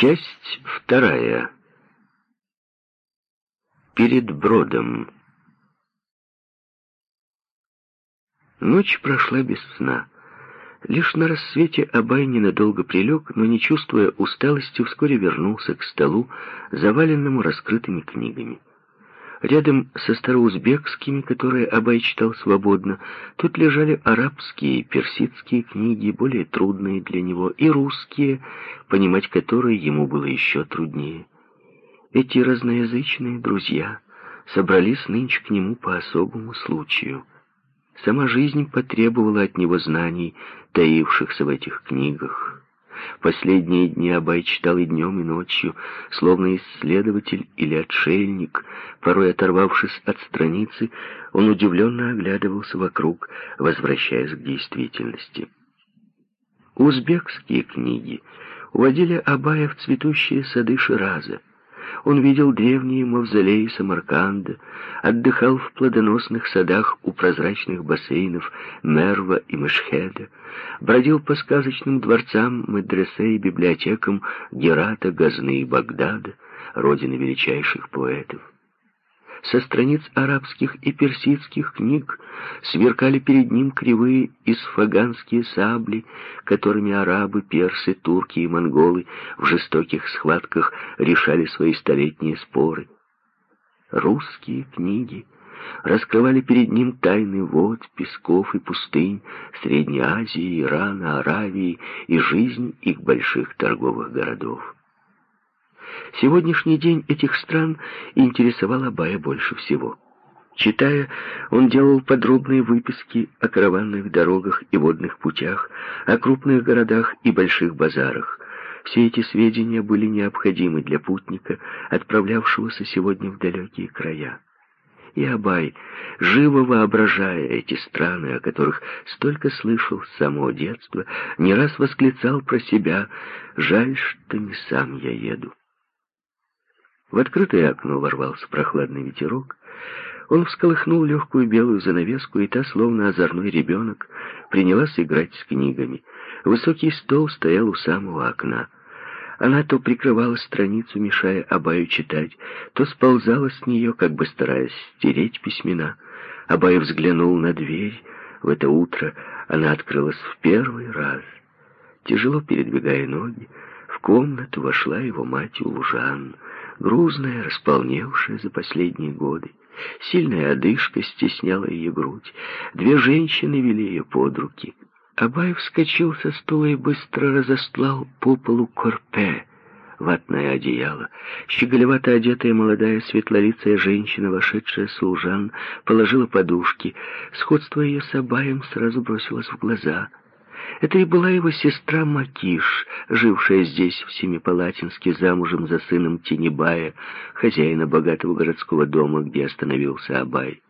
Часть вторая. Перед бродом. Ночь прошла без сна. Лишь на рассвете Абай ненадолго прилег, но, не чувствуя усталости, вскоре вернулся к столу, заваленному раскрытыми книгами. Рядом со староузбекскими, которые Абай читал свободно, тут лежали арабские персидские книги, более трудные для него, и русские, понимать которые ему было еще труднее. Эти разноязычные друзья собрались нынче к нему по особому случаю. Сама жизнь потребовала от него знаний, таившихся в этих книгах. Последние дни Абай читал и днем, и ночью, словно исследователь или отшельник. Порой, оторвавшись от страницы, он удивленно оглядывался вокруг, возвращаясь к действительности. Узбекские книги уводили Абая в цветущие сады Шираза. Он видел древние мавзолеи Самарканда, отдыхал в плодоносных садах у прозрачных бассейнов Мерва и Мешхеда, бродил по сказочным дворцам, медресе и библиотекам Герата, Газны и Багдада, родины величайших поэтов. Со страниц арабских и персидских книг сверкали перед ним кривые исфаганские сабли, которыми арабы, персы, турки и монголы в жестоких схватках решали свои столетние споры. Русские книги раскрывали перед ним тайны вод, песков и пустынь Средней Азии, Ирана, Аравии и жизнь их больших торговых городов. Сегодняшний день этих стран интересовал Абая больше всего. Читая, он делал подробные выписки о караванных дорогах и водных путях, о крупных городах и больших базарах. Все эти сведения были необходимы для путника, отправлявшегося сегодня в далекие края. И Абай, живо воображая эти страны, о которых столько слышал с самого детства, не раз восклицал про себя «Жаль, что не сам я еду». В открытое окно ворвался прохладный ветерок. Он всколыхнул легкую белую занавеску, и та, словно озорной ребенок, принялась играть с книгами. Высокий стол стоял у самого окна. Она то прикрывала страницу, мешая Абаю читать, то сползала с нее, как бы стараясь стереть письмена. Абай взглянул на дверь. В это утро она открылась в первый раз. Тяжело передвигая ноги, в комнату вошла его мать Улжан — грузная, располневшая за последние годы. Сильная одышка стесняла ее грудь. Две женщины вели ее под руки. Абай вскочил со стула и быстро разостлал по полу корпе, ватное одеяло. Щеголевато одетая молодая светлолицая женщина, вошедшая с лужан, положила подушки. Сходство ее с Абаем сразу бросилось в глаза — это и была его сестра Макиш, жившая здесь, в Семипалатинске, замужем за сыном Тенебая, хозяина богатого городского дома, где остановился Абай.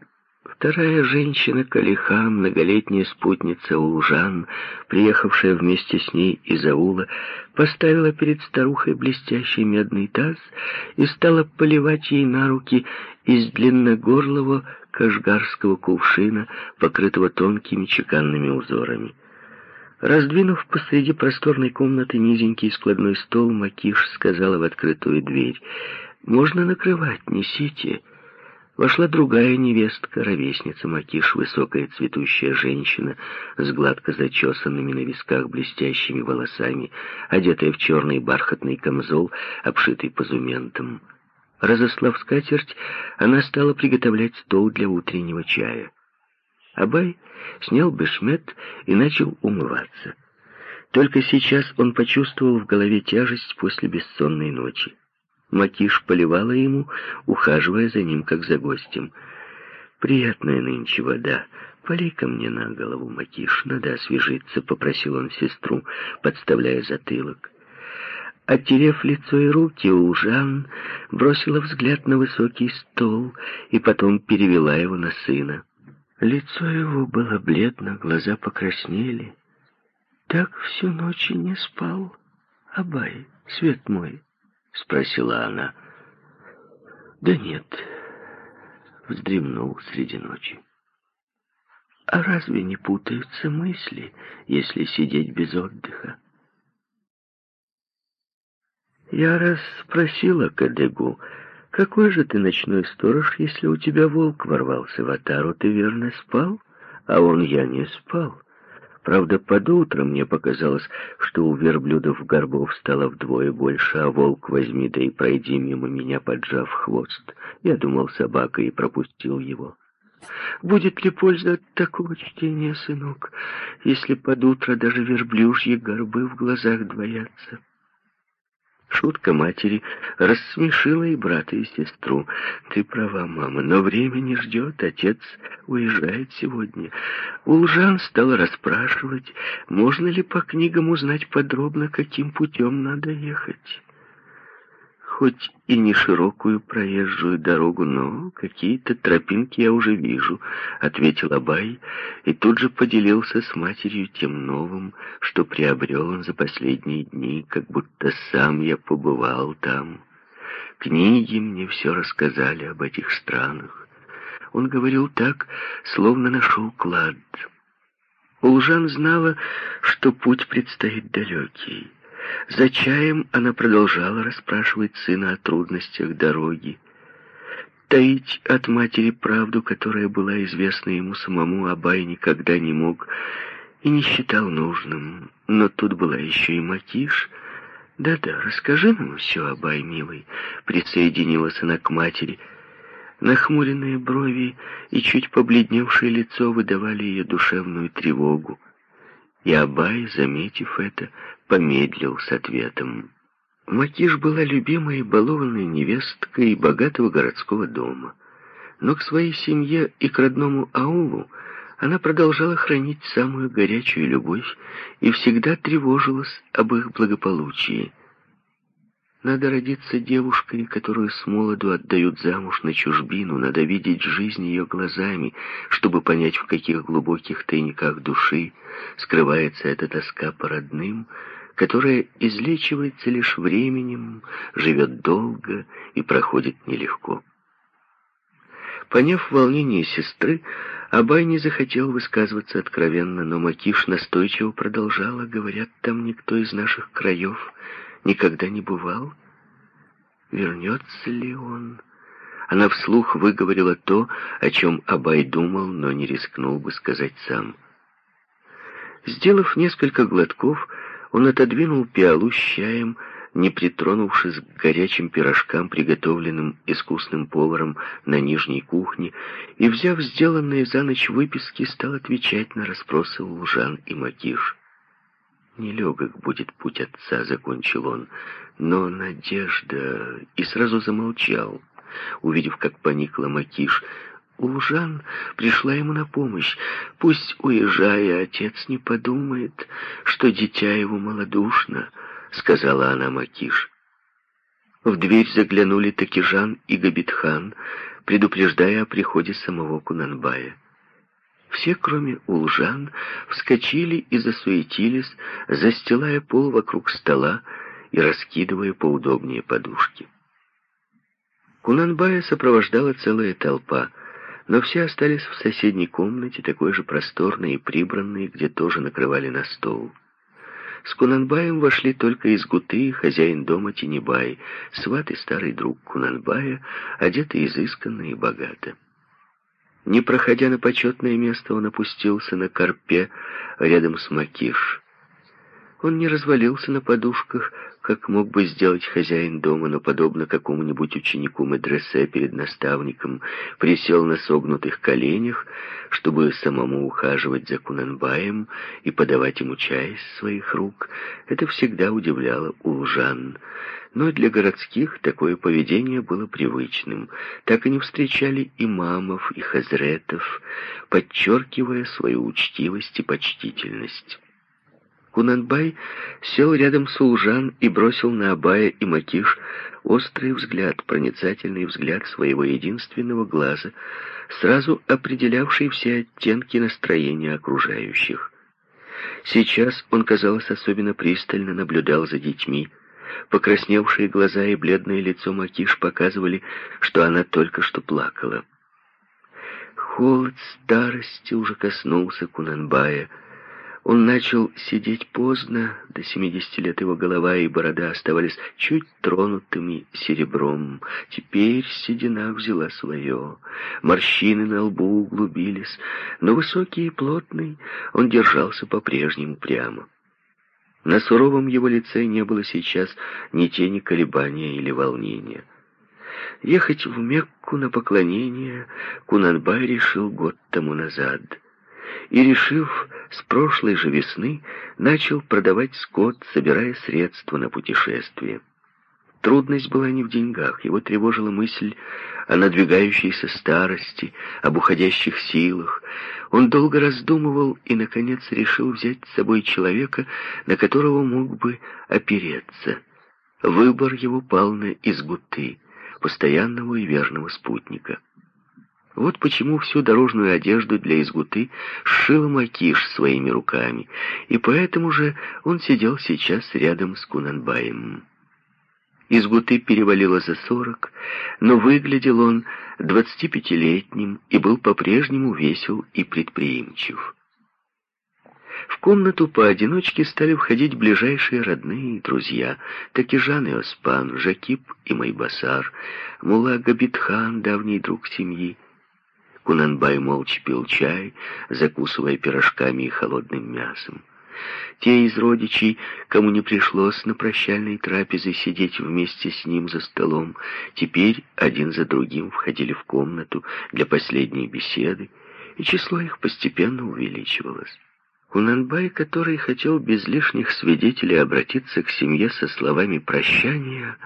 Вторая женщина, Калиха, многолетняя спутница Улжан, приехавшая вместе с ней из аула, поставила перед старухой блестящий медный таз и стала поливать ей на руки из длинногорлого кашгарского кувшина, покрытого тонкими чеканными узорами. Раздвинув посреди просторной комнаты низенький складной стол, Макиш сказала в открытую дверь, «Можно накрывать, несите». Вошла другая невестка, ровесница Макиш, высокая цветущая женщина с гладко зачесанными на висках блестящими волосами, одетая в черный бархатный камзол, обшитый позументом. Разослав скатерть, она стала приготовлять стол для утреннего чая. Абай снял бешмет и начал умываться. Только сейчас он почувствовал в голове тяжесть после бессонной ночи. Макиш поливала ему, ухаживая за ним, как за гостем. «Приятная нынче вода. Полей-ка мне на голову, Макиш, надо освежиться», — попросил он сестру, подставляя затылок. Оттерев лицо и руки, Улжан бросила взгляд на высокий стол и потом перевела его на сына. Лицо его было бледно, глаза покраснели. «Так всю ночь и не спал, Абай, свет мой?» — спросила она. «Да нет», — вздремнул среди ночи. «А разве не путаются мысли, если сидеть без отдыха?» Я раз спросила Кадегу, какой же ты ночной сторож, если у тебя волк ворвался в отару, ты верно спал? А он, я не спал. Правда, под утро мне показалось, что у верблюдов горбов стало вдвое больше, а волк возьми да и пройди мимо меня, поджав хвост. Я думал, собака, и пропустил его. Будет ли польза от такого чтения, сынок, если под утро даже верблюжьи горбы в глазах двоятся? Шутка матери рассмешила и брата, и сестру. «Ты права, мама, но время не ждет, отец уезжает сегодня». Улжан стал расспрашивать, можно ли по книгам узнать подробно, каким путем надо ехать хоть и не широкую проезжую дорогу, но какие-то тропинки я уже вижу», — ответил Абай и тут же поделился с матерью тем новым, что приобрел он за последние дни, как будто сам я побывал там. Книги мне все рассказали об этих странах. Он говорил так, словно нашел клад. Улжан знала, что путь предстоит далекий. За чаем она продолжала расспрашивать сына о трудностях дороги. Таить от матери правду, которая была известна ему самому, Абай никогда не мог и не считал нужным. Но тут была еще и Макиш. «Да-да, расскажи нам все, Абай, милый», — присоединилась она к матери. Нахмуренные брови и чуть побледневшее лицо выдавали ее душевную тревогу. И Абай, заметив это, помедлил с ответом. Макиш была любимой и балованной невесткой богатого городского дома. Но к своей семье и к родному аулу она продолжала хранить самую горячую любовь и всегда тревожилась об их благополучии. Надо родиться девушкой, которую с молоду отдают замуж на чужбину, надо видеть жизнь ее глазами, чтобы понять, в каких глубоких тайниках души скрывается эта тоска по родным, которая излечивается лишь временем, живет долго и проходит нелегко. Поняв волнение сестры, Абай не захотел высказываться откровенно, но Макиш настойчиво продолжала, говорят, там никто из наших краев никогда не бывал. Вернется ли он? Она вслух выговорила то, о чем Абай думал, но не рискнул бы сказать сам. Сделав несколько глотков, он отодвинул пиалу с чаем, не притронувшись к горячим пирожкам, приготовленным искусным поваром на нижней кухне, и, взяв сделанные за ночь выписки, стал отвечать на расспросы Лужан и Макиш. «Нелегок будет путь отца», — закончил он, — «но надежда...» И сразу замолчал, увидев, как поникла Макиш, Улжан пришла ему на помощь. Пусть, уезжая, отец не подумает, что дитя его малодушно, сказала она Макиш. В дверь заглянули Такижан и Габитхан, предупреждая о приходе самого Кунанбая. Все, кроме Улжан, вскочили и засуетились, застилая пол вокруг стола и раскидывая поудобнее подушки. Кунанбая сопровождала целая толпа — но все остались в соседней комнате, такой же просторной и прибранной, где тоже накрывали на стол. С Кунанбаем вошли только из Гуты хозяин дома Тинебай, сват и старый друг Кунанбая, одетый изысканно и богато. Не проходя на почетное место, он опустился на корпе рядом с Макиш. Он не развалился на подушках, как мог бы сделать хозяин дома, но, подобно какому-нибудь ученику медресе перед наставником, присел на согнутых коленях, чтобы самому ухаживать за Кунанбаем и подавать ему чай из своих рук. Это всегда удивляло улжан. Но для городских такое поведение было привычным. Так они встречали имамов и хазретов, подчеркивая свою учтивость и почтительность. Кунанбай сел рядом с Улжан и бросил на Абая и Макиш острый взгляд, проницательный взгляд своего единственного глаза, сразу определявший все оттенки настроения окружающих. Сейчас он, казалось, особенно пристально наблюдал за детьми. Покрасневшие глаза и бледное лицо Макиш показывали, что она только что плакала. Холод старости уже коснулся Кунанбая, Он начал сидеть поздно, до 70 лет его голова и борода оставались чуть тронутыми серебром. Теперь седина взяла свое, морщины на лбу углубились, но высокий и плотный он держался по-прежнему прямо. На суровом его лице не было сейчас ни тени колебания или волнения. Ехать в Мекку на поклонение Кунанбай решил год тому назад — и, решив с прошлой же весны, начал продавать скот, собирая средства на путешествие. Трудность была не в деньгах, его тревожила мысль о надвигающейся старости, об уходящих силах. Он долго раздумывал и, наконец, решил взять с собой человека, на которого мог бы опереться. Выбор его пал на изгуты, постоянного и верного спутника. Вот почему всю дорожную одежду для изгуты сшил Макиш своими руками, и поэтому же он сидел сейчас рядом с Кунанбаем. Изгуты перевалило за сорок, но выглядел он двадцатипятилетним и был по-прежнему весел и предприимчив. В комнату поодиночке стали входить ближайшие родные и друзья. Такижан и Оспан, Жакип и Майбасар, Мула Габитхан, давний друг семьи, Кунанбай молча пил чай, закусывая пирожками и холодным мясом. Те из родичей, кому не пришлось на прощальной трапезе сидеть вместе с ним за столом, теперь один за другим входили в комнату для последней беседы, и число их постепенно увеличивалось. Кунанбай, который хотел без лишних свидетелей обратиться к семье со словами прощания,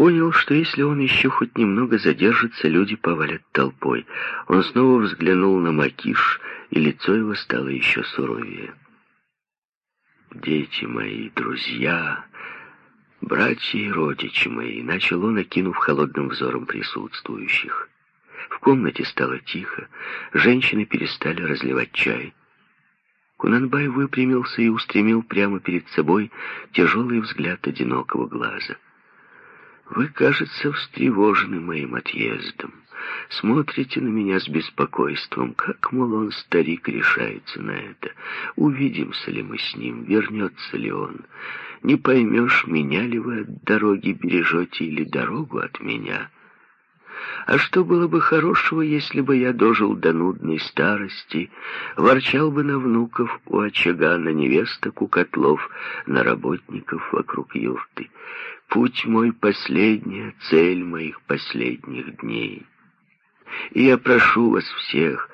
понял, что если он еще хоть немного задержится, люди повалят толпой. Он снова взглянул на Макиш, и лицо его стало еще суровее. «Дети мои, друзья, братья и родичи мои», — начал он, окинув холодным взором присутствующих. В комнате стало тихо, женщины перестали разливать чай. Кунанбай выпрямился и устремил прямо перед собой тяжелый взгляд одинокого глаза — вы, кажется, встревожены моим отъездом. Смотрите на меня с беспокойством. Как, мол, он, старик, решается на это? Увидимся ли мы с ним? Вернется ли он? Не поймешь, меня ли вы от дороги бережете или дорогу от меня?» А что было бы хорошего, если бы я дожил до нудной старости, ворчал бы на внуков у очага, на невесток у котлов, на работников вокруг юрты? Путь мой последняя, цель моих последних дней. И я прошу вас всех,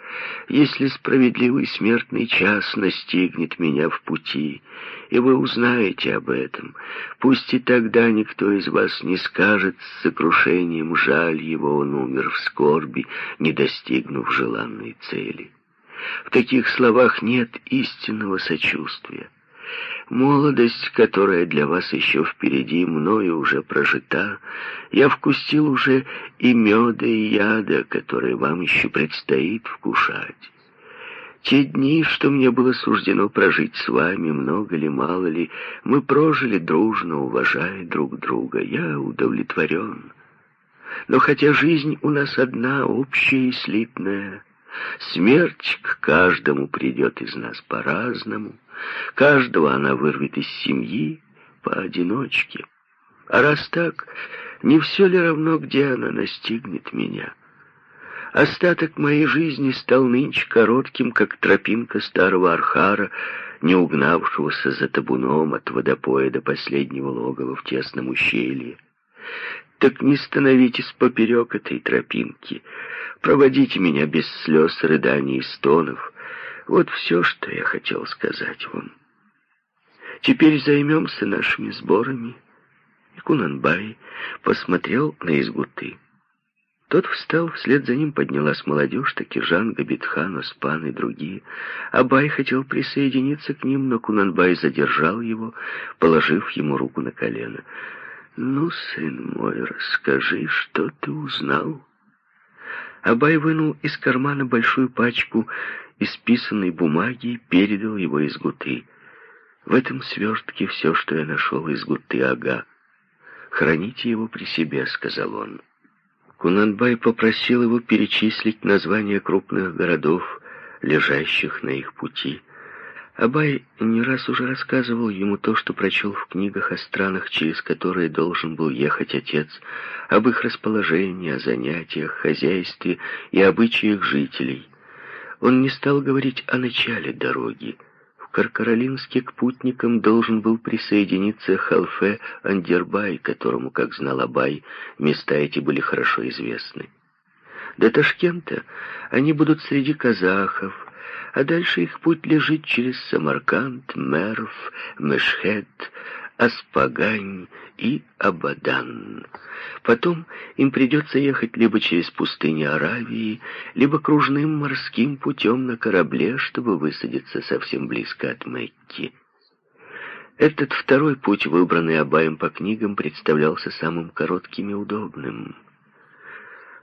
если справедливый смертный час настигнет меня в пути, и вы узнаете об этом, пусть и тогда никто из вас не скажет с сокрушением, жаль его, он умер в скорби, не достигнув желанной цели. В таких словах нет истинного сочувствия. Молодость, которая для вас еще впереди, мною уже прожита, я вкусил уже и меда, и яда, которые вам еще предстоит вкушать. Те дни, что мне было суждено прожить с вами, много ли, мало ли, мы прожили дружно, уважая друг друга. Я удовлетворен. Но хотя жизнь у нас одна, общая и слитная, смерть к каждому придет из нас по-разному, Каждого она вырвет из семьи поодиночке. А раз так, не все ли равно, где она настигнет меня? Остаток моей жизни стал нынче коротким, как тропинка старого архара, не угнавшегося за табуном от водопоя до последнего логова в тесном ущелье. Так не становитесь поперек этой тропинки, проводите меня без слез, рыданий и стонов, вот все, что я хотел сказать вам. Теперь займемся нашими сборами. И Кунанбай посмотрел на изгуты. Тот встал, вслед за ним поднялась молодежь, Такижан, Габитхан, Оспан и другие. Абай хотел присоединиться к ним, но Кунанбай задержал его, положив ему руку на колено. «Ну, сын мой, расскажи, что ты узнал?» Абай вынул из кармана большую пачку исписанной бумаги и передал его из Гуты. В этом свертке все, что я нашел из Гуты Ага. «Храните его при себе», — сказал он. Кунанбай попросил его перечислить названия крупных городов, лежащих на их пути. Абай не раз уже рассказывал ему то, что прочел в книгах о странах, через которые должен был ехать отец, об их расположении, о занятиях, хозяйстве и обычаях жителей. Он не стал говорить о начале дороги. В Каркаролинске к путникам должен был присоединиться Халфе Андербай, которому, как знал Абай, места эти были хорошо известны. До Ташкента они будут среди казахов, а дальше их путь лежит через Самарканд, Мерв, Мешхет, Аспагань и Абадан. Потом им придется ехать либо через пустыни Аравии, либо кружным морским путем на корабле, чтобы высадиться совсем близко от Мекки. Этот второй путь, выбранный Абаем по книгам, представлялся самым коротким и удобным.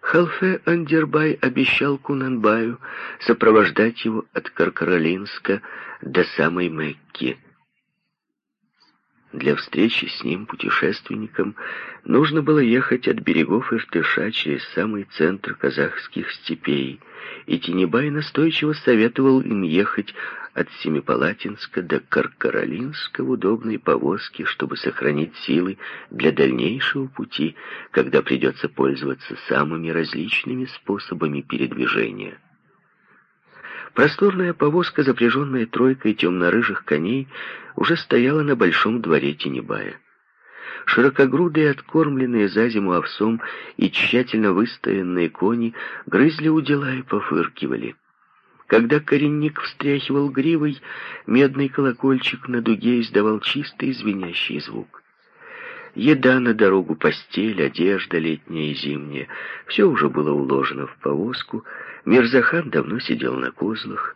Халфе Андербай обещал Кунанбаю сопровождать его от Каркаролинска до самой Мекки. Для встречи с ним, путешественником, нужно было ехать от берегов Иртыша через самый центр казахских степей, и Тенебай настойчиво советовал им ехать от Семипалатинска до Каркаролинска в удобной повозке, чтобы сохранить силы для дальнейшего пути, когда придется пользоваться самыми различными способами передвижения. Просторная повозка, запряженная тройкой темно-рыжих коней, уже стояла на большом дворе Тенебая. Широкогрудые, откормленные за зиму овсом и тщательно выстоянные кони грызли у дела и пофыркивали. Когда коренник встряхивал гривой, медный колокольчик на дуге издавал чистый звенящий звук. Еда на дорогу, постель, одежда летняя и зимняя — все уже было уложено в повозку. Мирзахан давно сидел на козлах.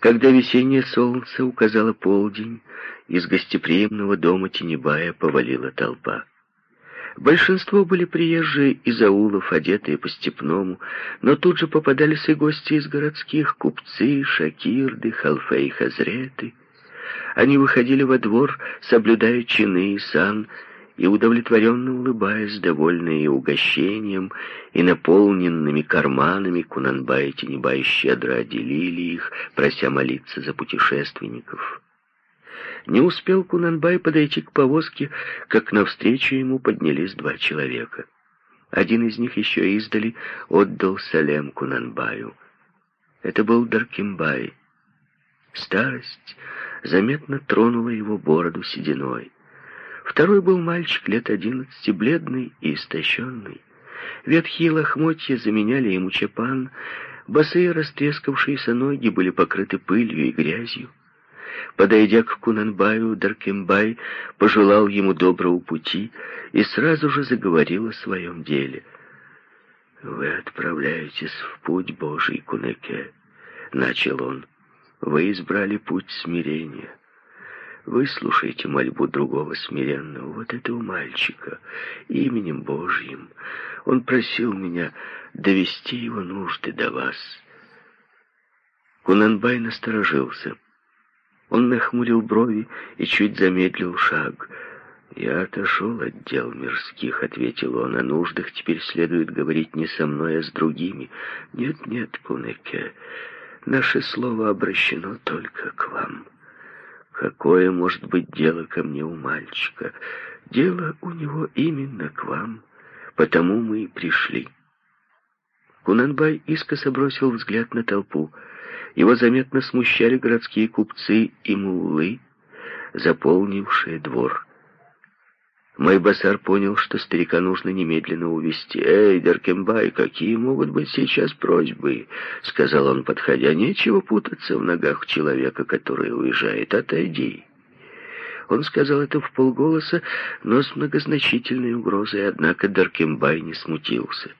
Когда весеннее солнце указало полдень, из гостеприимного дома Тенебая повалила толпа. Большинство были приезжие из аулов, одетые по-степному, но тут же попадались и гости из городских, купцы, шакирды, халфе и хазреты. Они выходили во двор, соблюдая чины и сан, и удовлетворенно улыбаясь, довольные угощением, и наполненными карманами Кунанбай и Тенебай щедро отделили их, прося молиться за путешественников. Не успел Кунанбай подойти к повозке, как навстречу ему поднялись два человека. Один из них еще издали отдал салем Кунанбаю. Это был Даркимбай. Старость заметно тронула его бороду сединой. Второй был мальчик лет одиннадцати, бледный и истощенный. Ветхие лохмотья заменяли ему чапан, босые растрескавшиеся ноги были покрыты пылью и грязью. Подойдя к Кунанбаю, Даркембай пожелал ему доброго пути и сразу же заговорил о своем деле. «Вы отправляетесь в путь Божий, Кунеке», — начал он. «Вы избрали путь смирения. Выслушайте мольбу другого смиренного, вот этого мальчика, именем Божьим. Он просил меня довести его нужды до вас». Кунанбай насторожился. Он нахмурил брови и чуть замедлил шаг. «Я отошел от дел мирских», — ответил он. «О нуждах теперь следует говорить не со мной, а с другими. Нет-нет, Кунеке, наше слово обращено только к вам. Какое может быть дело ко мне у мальчика? Дело у него именно к вам, потому мы и пришли». Кунанбай искоса бросил взгляд на толпу — его заметно смущали городские купцы и муллы, заполнившие двор. Майбасар понял, что старика нужно немедленно увести. «Эй, Деркембай, какие могут быть сейчас просьбы?» — сказал он, подходя. «Нечего путаться в ногах человека, который уезжает. Отойди». Он сказал это в полголоса, но с многозначительной угрозой, однако Даркембай не смутился.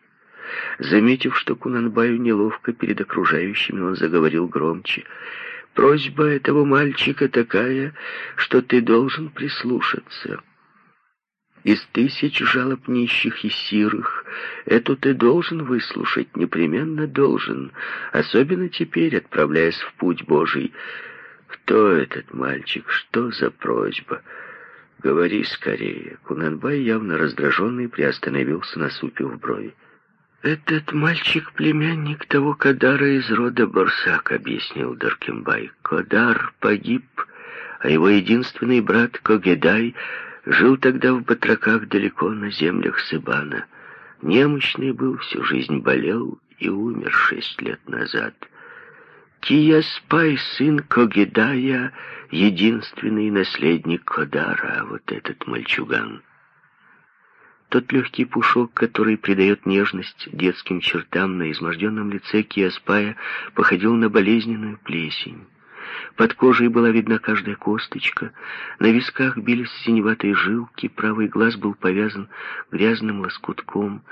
Заметив, что Кунанбаю неловко перед окружающими, он заговорил громче. «Просьба этого мальчика такая, что ты должен прислушаться. Из тысяч жалоб нищих и сирых эту ты должен выслушать, непременно должен, особенно теперь, отправляясь в путь Божий. Кто этот мальчик? Что за просьба?» «Говори скорее». Кунанбай, явно раздраженный, приостановился, насупив брови. «Этот мальчик — племянник того Кадара из рода Барсак», — объяснил Даркембай. «Кодар погиб, а его единственный брат Когедай жил тогда в батраках далеко на землях Сыбана. Немощный был, всю жизнь болел и умер шесть лет назад. Кияспай, сын Когедая, единственный наследник Кодара, а вот этот мальчуган — тот легкий пушок, который придает нежность детским чертам на изможденном лице Киаспая, походил на болезненную плесень. Под кожей была видна каждая косточка, на висках бились синеватые жилки, правый глаз был повязан грязным лоскутком,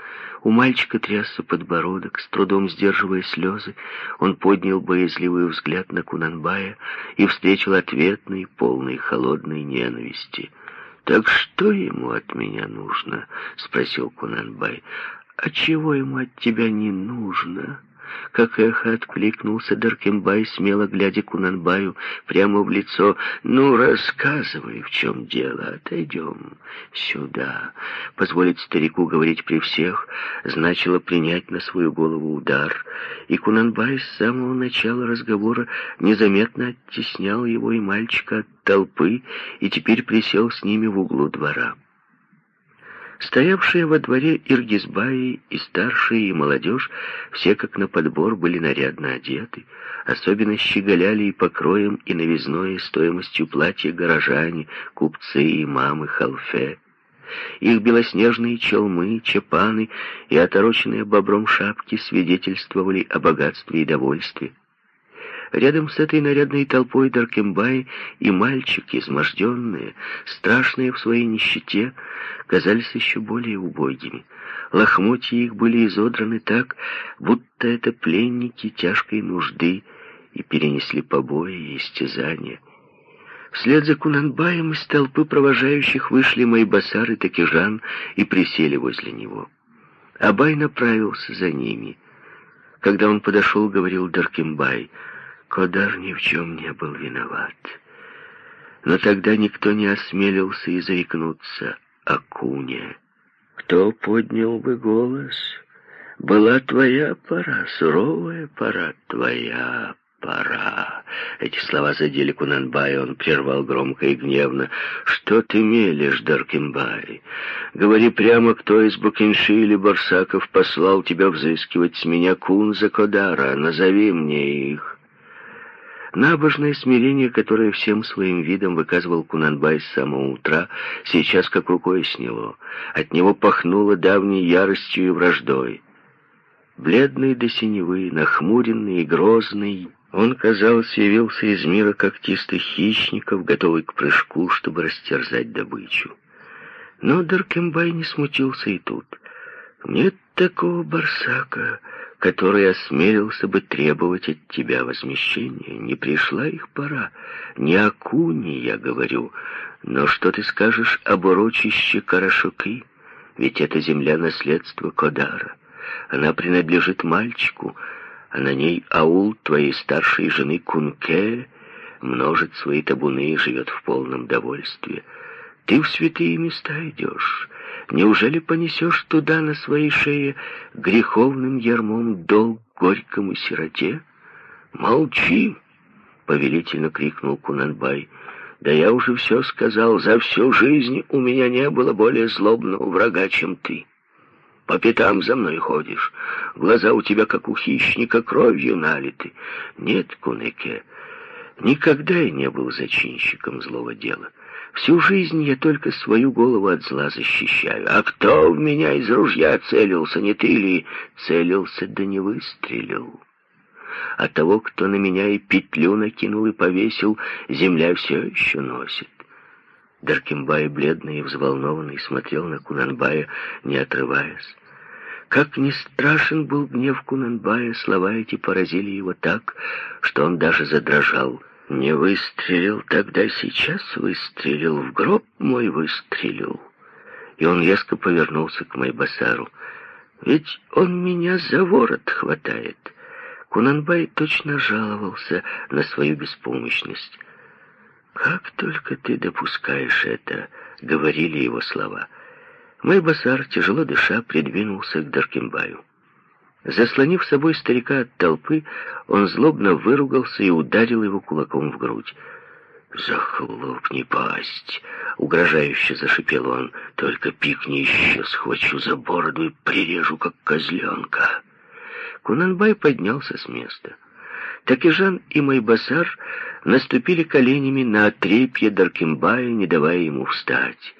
у мальчика трясся подбородок, с трудом сдерживая слезы, он поднял боязливый взгляд на Кунанбая и встретил ответный, полный холодной ненависти — «Так что ему от меня нужно?» — спросил Кунанбай. «А чего ему от тебя не нужно?» Как эхо откликнулся Даркембай, смело глядя Кунанбаю прямо в лицо. «Ну, рассказывай, в чем дело. Отойдем сюда». Позволить старику говорить при всех значило принять на свою голову удар. И Кунанбай с самого начала разговора незаметно оттеснял его и мальчика от толпы и теперь присел с ними в углу двора. Стоявшие во дворе Иргизбаи и старшие, и молодежь, все как на подбор были нарядно одеты, особенно щеголяли и покроем, и новизной, и стоимостью платья горожане, купцы и мамы халфе. Их белоснежные челмы, чепаны и отороченные бобром шапки свидетельствовали о богатстве и довольстве. Рядом с этой нарядной толпой Даркембай и мальчик, изможденные, страшные в своей нищете, казались еще более убогими. Лохмотья их были изодраны так, будто это пленники тяжкой нужды и перенесли побои и истязания. Вслед за Кунанбаем из толпы провожающих вышли Майбасар и Такижан и присели возле него. Абай направился за ними. Когда он подошел, говорил Даркембай — Кодар ни в чем не был виноват. Но тогда никто не осмелился и заикнуться о Куне. Кто поднял бы голос? Была твоя пора, суровая пора, твоя пора. Эти слова задели Кунанбая, он прервал громко и гневно. «Что ты мелешь, Даркинбай? Говори прямо, кто из Букинши или Барсаков послал тебя взыскивать с меня кун за Кодара. Назови мне их». Набожное смирение, которое всем своим видом выказывал Кунанбай с самого утра, сейчас как рукой сняло. От него пахнуло давней яростью и враждой. Бледный до синевы, нахмуренный и грозный, он, казалось, явился из мира когтистых хищников, готовый к прыжку, чтобы растерзать добычу. Но Даркембай не смутился и тут. «Нет такого барсака, который осмелился бы требовать от тебя возмещения. Не пришла их пора. Не о куне, я говорю. Но что ты скажешь об урочище Карашуки? Ведь это земля наследства Кодара. Она принадлежит мальчику, а на ней аул твоей старшей жены Кунке множит свои табуны и живет в полном довольстве. Ты в святые места идешь, Неужели понесешь туда на своей шее греховным ярмом долг горькому сироте? Молчи! Повелительно крикнул Кунанбай. Да я уже все сказал. За всю жизнь у меня не было более злобного врага, чем ты. По пятам за мной ходишь. Глаза у тебя, как у хищника, кровью налиты. Нет, Кунеке, никогда я не был зачинщиком злого дела. Всю жизнь я только свою голову от зла защищаю. А кто в меня из ружья целился, не ты ли? Целился, да не выстрелил. А того, кто на меня и петлю накинул и повесил, земля все еще носит. Даркимбай, бледный и взволнованный, смотрел на Кунанбая, не отрываясь. Как ни страшен был гнев Кунанбая, слова эти поразили его так, что он даже задрожал. Не выстрелил тогда, сейчас выстрелил, в гроб мой выстрелил. И он резко повернулся к Майбасару. Ведь он меня за ворот хватает. Кунанбай точно жаловался на свою беспомощность. «Как только ты допускаешь это», — говорили его слова. Майбасар, тяжело дыша, придвинулся к Даркимбаю. Заслонив собой старика от толпы, он злобно выругался и ударил его кулаком в грудь. «Захлопни пасть!» — угрожающе зашипел он. «Только пикни еще, схвачу за бороду и прирежу, как козленка!» Кунанбай поднялся с места. Такижан и Майбасар наступили коленями на отрепье Даркимбая, не давая ему встать.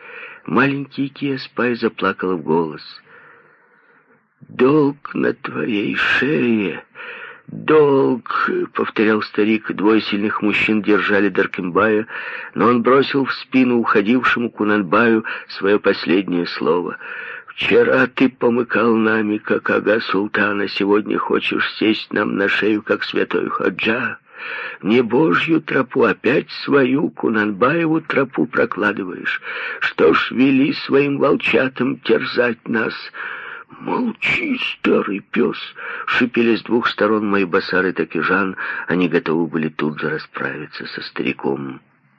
Маленький Киаспай заплакал в голос. «Долг на твоей шее!» «Долг!» — повторял старик. Двое сильных мужчин держали Даркембая, но он бросил в спину уходившему Кунанбаю свое последнее слово. «Вчера ты помыкал нами, как ага султана, сегодня хочешь сесть нам на шею, как святой хаджа. Не божью тропу, опять свою Кунанбаеву тропу прокладываешь. Что ж, вели своим волчатам терзать нас». «Молчи, старый пес!» — шипели с двух сторон мои басары так и Жан. Они готовы были тут же расправиться со стариком.